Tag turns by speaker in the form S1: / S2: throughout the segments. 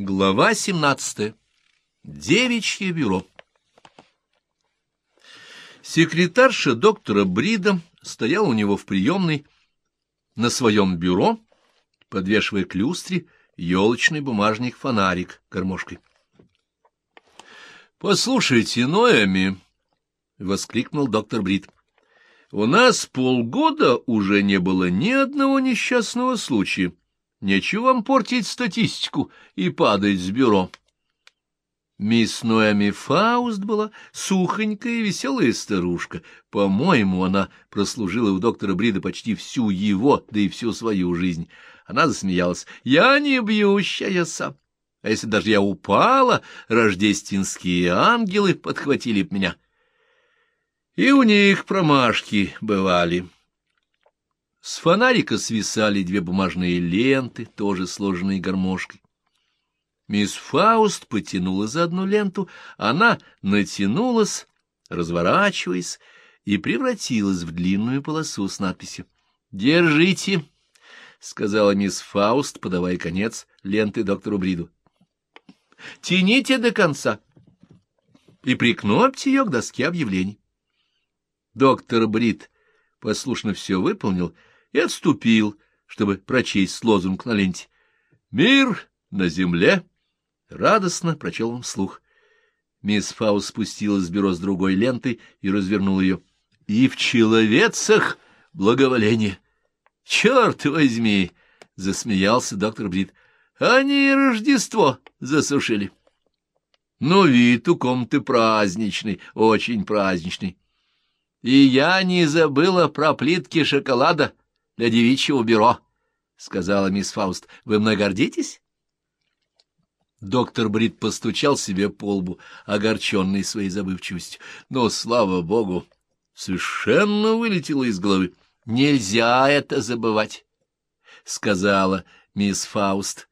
S1: Глава 17. Девичье бюро. Секретарша доктора Брида стояла у него в приемной на своем бюро, подвешивая к люстре елочный бумажник-фонарик гармошкой. — Послушайте, Ноэми, — воскликнул доктор Брид, — у нас полгода уже не было ни одного несчастного случая. Нечего вам портить статистику и падать с бюро. Мисс Ноэми Фауст была сухонькая и веселая старушка. По-моему, она прослужила у доктора Брида почти всю его, да и всю свою жизнь. Она засмеялась. «Я не бьющаяся. А если даже я упала, рождественские ангелы подхватили б меня». И у них промашки бывали. С фонарика свисали две бумажные ленты, тоже сложенные гармошкой. Мисс Фауст потянула за одну ленту, она натянулась, разворачиваясь, и превратилась в длинную полосу с надписью «Держите», — сказала мисс Фауст, подавая конец ленты доктору Бриду. «Тяните до конца и прикнопьте ее к доске объявлений». Доктор Брид послушно все выполнил — и отступил, чтобы прочесть лозунг на ленте. «Мир на земле!» — радостно прочел он вслух. Мисс Фаус спустилась с бюро с другой лентой и развернула ее. «И в человецах благоволение!» «Черт возьми!» — засмеялся доктор Брит. «Они Рождество засушили». «Ну, вид у комнаты праздничный, очень праздничный. И я не забыла про плитки шоколада для девичьего бюро, — сказала мисс Фауст. — Вы мной гордитесь? Доктор Брит постучал себе по лбу, огорченный своей забывчивостью. Но, слава богу, совершенно вылетело из головы. — Нельзя это забывать, — сказала мисс Фауст.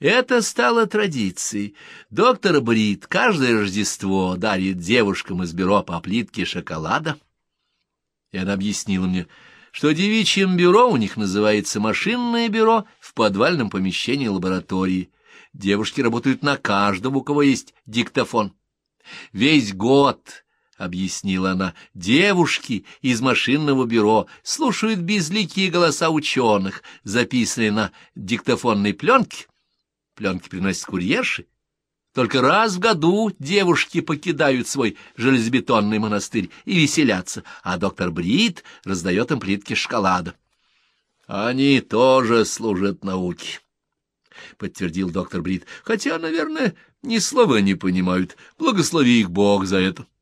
S1: Это стало традицией. Доктор Брит каждое Рождество дарит девушкам из бюро по плитке шоколада. И она объяснила мне, что девичьим бюро у них называется машинное бюро в подвальном помещении лаборатории. Девушки работают на каждом, у кого есть диктофон. Весь год, — объяснила она, — девушки из машинного бюро слушают безликие голоса ученых, записанные на диктофонной пленке. Пленки приносят курьерши, только раз в году девушки покидают свой железобетонный монастырь и веселятся, а доктор Брит раздает им плитки шоколада. — Они тоже служат науке, — подтвердил доктор Брит, — хотя, наверное, ни слова не понимают. Благослови их Бог за это. —